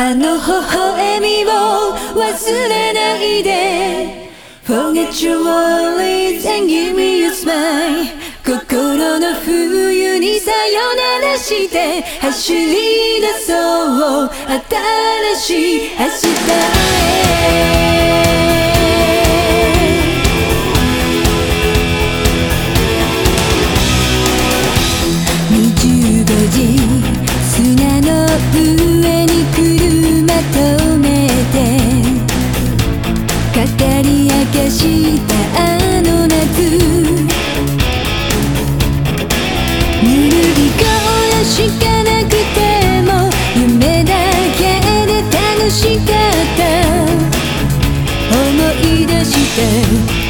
あの微笑みを忘れないで。Forget your worries and give me a smile 心の冬にさよならして。走り出そう。新しい明日へ。り明かしたあの夏ぬるり声しかなくても夢だけで楽しかった。思い出して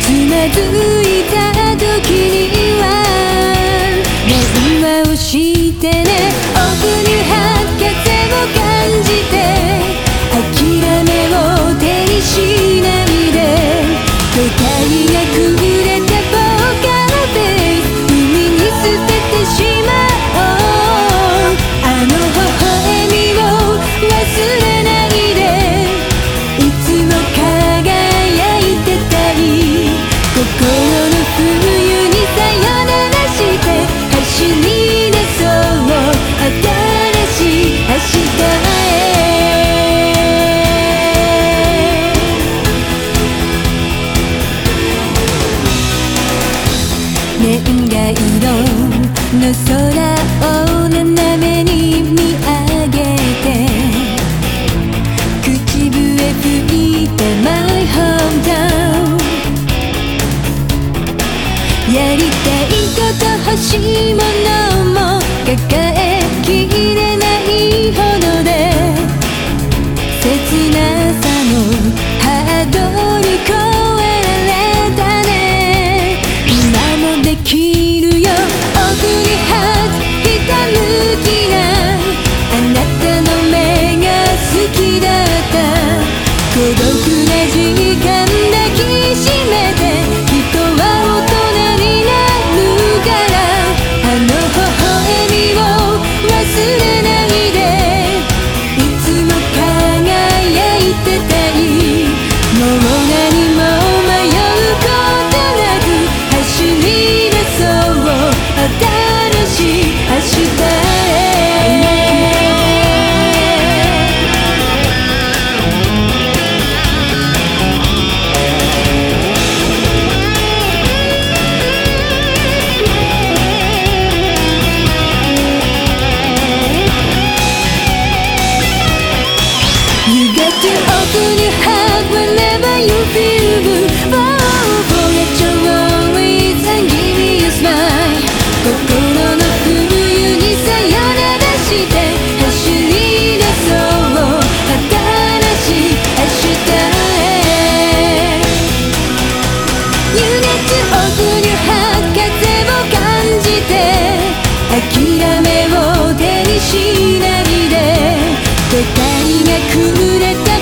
つまずいた時には電話をしてえがくれて灰色の空を斜めに見上げて口笛吹いて My hometown やりたいこと欲しいもの夢を手にしないで答えが崩れた